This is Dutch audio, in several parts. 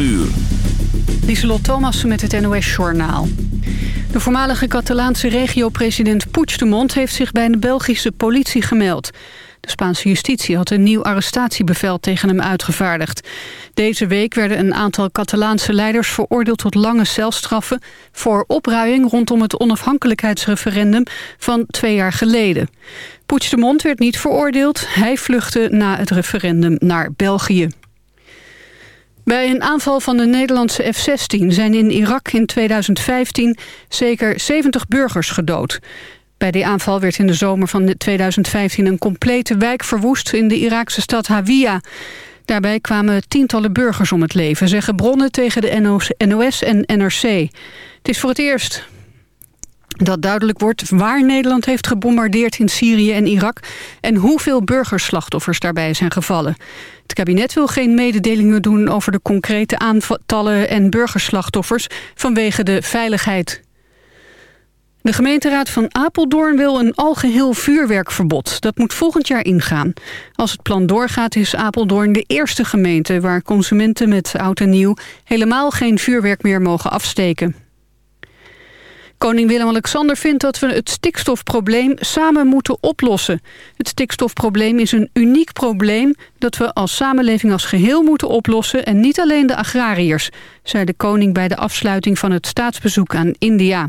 uur. Lieselot Thomassen met het NOS-journaal. De voormalige Catalaanse regio-president Puigdemont... heeft zich bij de Belgische politie gemeld. De Spaanse justitie had een nieuw arrestatiebevel tegen hem uitgevaardigd. Deze week werden een aantal Catalaanse leiders veroordeeld tot lange celstraffen... voor opruiing rondom het onafhankelijkheidsreferendum van twee jaar geleden. Puigdemont werd niet veroordeeld. Hij vluchtte na het referendum naar België. Bij een aanval van de Nederlandse F-16 zijn in Irak in 2015 zeker 70 burgers gedood. Bij die aanval werd in de zomer van 2015 een complete wijk verwoest in de Iraakse stad Hawija. Daarbij kwamen tientallen burgers om het leven, zeggen bronnen tegen de NOS en NRC. Het is voor het eerst dat duidelijk wordt waar Nederland heeft gebombardeerd in Syrië en Irak... en hoeveel burgerslachtoffers daarbij zijn gevallen. Het kabinet wil geen mededelingen doen over de concrete aantallen en burgerslachtoffers... vanwege de veiligheid. De gemeenteraad van Apeldoorn wil een algeheel vuurwerkverbod. Dat moet volgend jaar ingaan. Als het plan doorgaat is Apeldoorn de eerste gemeente... waar consumenten met oud en nieuw helemaal geen vuurwerk meer mogen afsteken. Koning Willem-Alexander vindt dat we het stikstofprobleem samen moeten oplossen. Het stikstofprobleem is een uniek probleem dat we als samenleving als geheel moeten oplossen en niet alleen de agrariërs, zei de koning bij de afsluiting van het staatsbezoek aan India.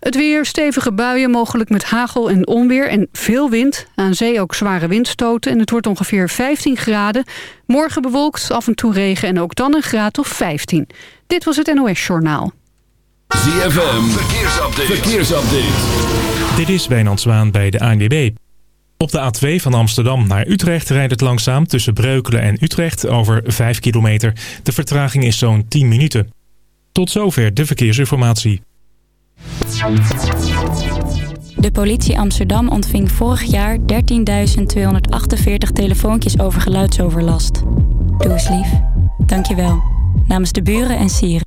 Het weer, stevige buien, mogelijk met hagel en onweer en veel wind. Aan zee ook zware windstoten en het wordt ongeveer 15 graden. Morgen bewolkt, af en toe regen en ook dan een graad of 15. Dit was het NOS Journaal. ZFM, verkeersupdate. verkeersupdate. Dit is Wijnand Zwaan bij de ANWB. Op de A2 van Amsterdam naar Utrecht rijdt het langzaam tussen Breukelen en Utrecht over 5 kilometer. De vertraging is zo'n 10 minuten. Tot zover de verkeersinformatie. De politie Amsterdam ontving vorig jaar 13.248 telefoontjes over geluidsoverlast. Doe eens lief. Dankjewel. Namens de buren en sieren.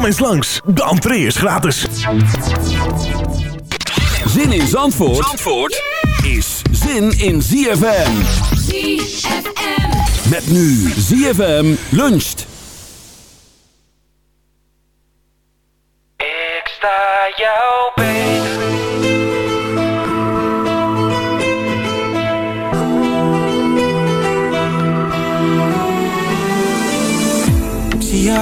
Kom eens langs, de entree is gratis. Zin in Zandvoort, Zandvoort is zin in ZFM. ZFM. Met nu ZFM luncht. Ik sta jou.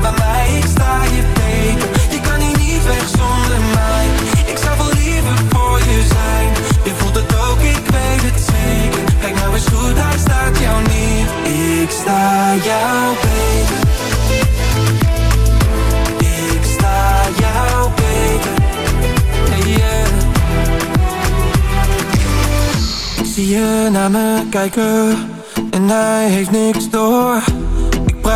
Maar bij mij sta je tegen, Je kan hier niet weg zonder mij. Ik zou wel liever voor je zijn. Je voelt het ook, ik weet het zeker. Kijk nou eens hoe daar staat jouw neef. Ik sta jouw baby. Ik sta jouw baby. Ik zie je naar me kijken. En hij heeft niks door.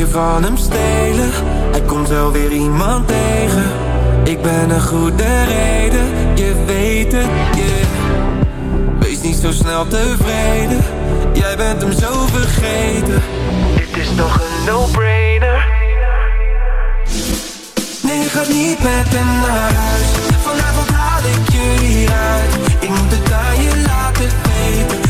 je van hem stelen. Hij komt wel weer iemand tegen. Ik ben een goede reden, je weet het, yeah. Wees niet zo snel tevreden, jij bent hem zo vergeten. Dit is toch een no-brainer? Nee, gaat niet met hem naar huis. Vanavond haal ik je hieruit. Ik moet het aan je laten weten.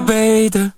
Beter.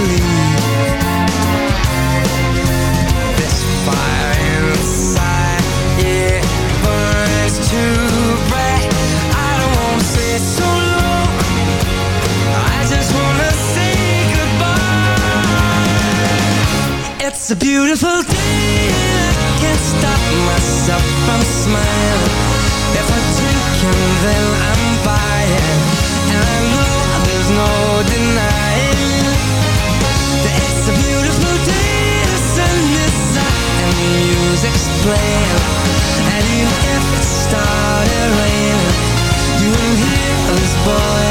a beautiful day. And I can't stop myself from smiling. If I drink and then I'm buying. And I know there's no denying That it's a beautiful day. The sun is out and the music's playing. And even if it started raining. You won't hear this boy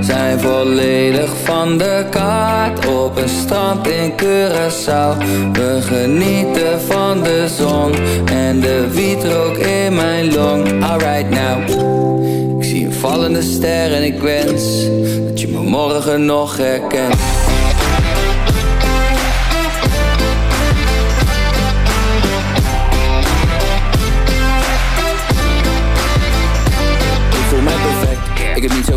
Zijn volledig van de kaart op een strand in Curaçao. We genieten van de zon en de wietrook in mijn long. Alright now, ik zie een vallende ster en ik wens dat je me morgen nog herkent.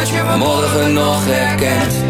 dat je me morgen nog herkent.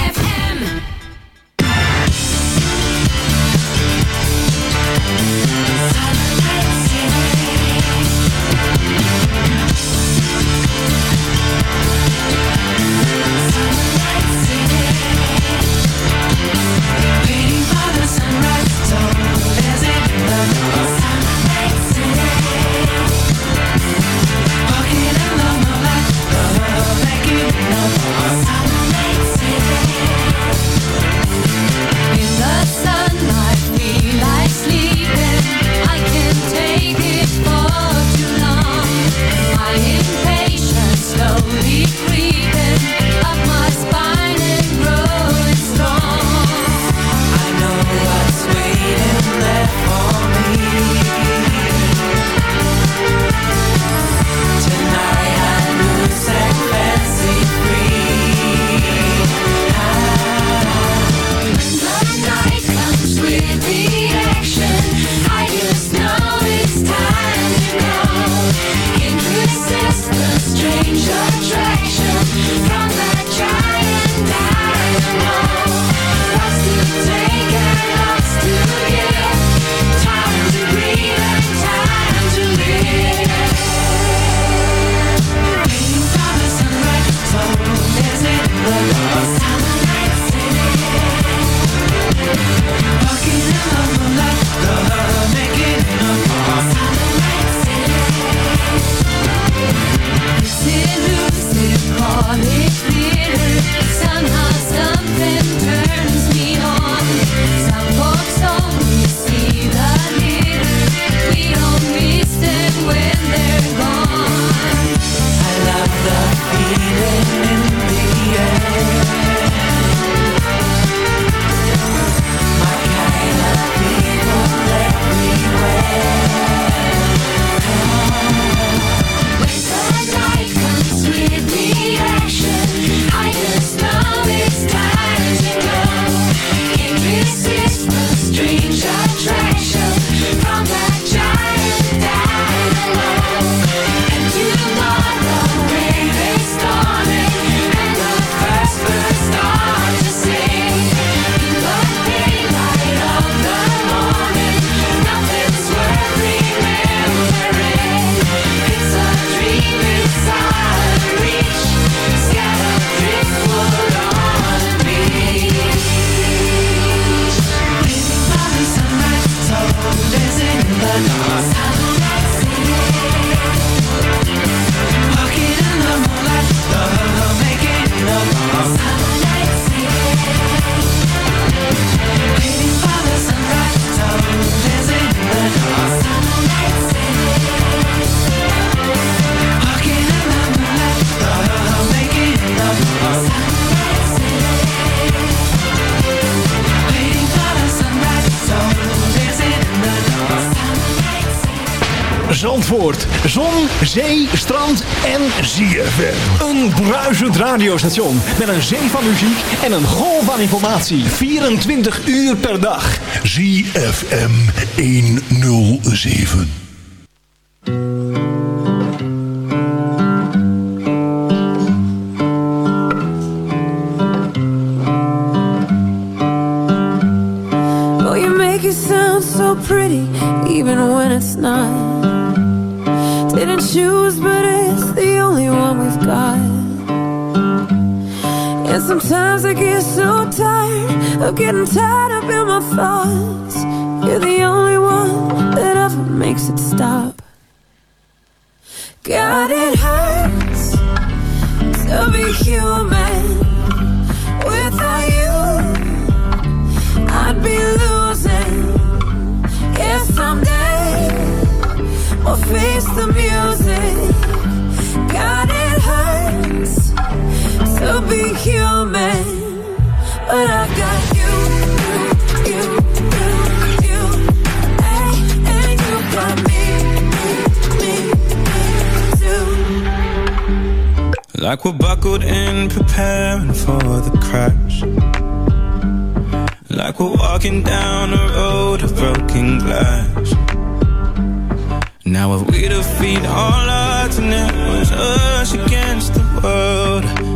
ZFM. Een bruisend radiostation met een zee van muziek en een golf van informatie. 24 uur per dag. ZFM 107. Oh, you make it sound so pretty, even when it's not. Didn't choose, Sometimes I get so tired of getting tied up in my thoughts. You're the only one that ever makes it stop. God, it hurts to be human. human, but I got you, you, you, you, you, and, and you got me, me, me, too. Like we're buckled in, preparing for the crash. Like we're walking down a road of broken glass. Now if we defeat all odds and it was us against the world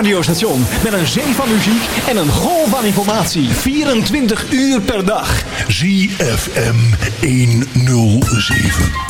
radiostation met een zee van muziek en een golf van informatie. 24 uur per dag. ZFM 107.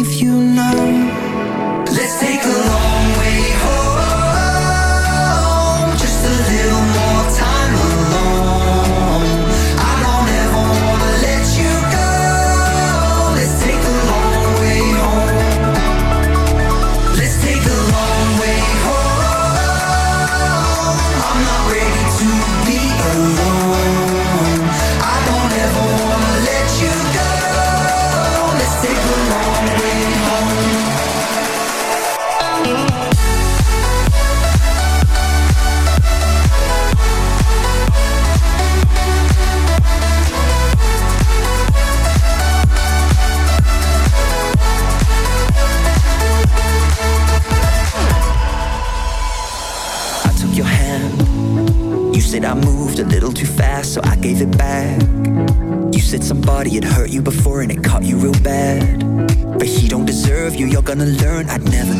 gonna learn. I'd never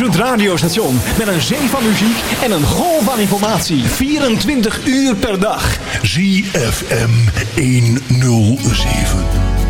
duizend radiostation met een zee van muziek en een golf van informatie. 24 uur per dag. ZFM 107.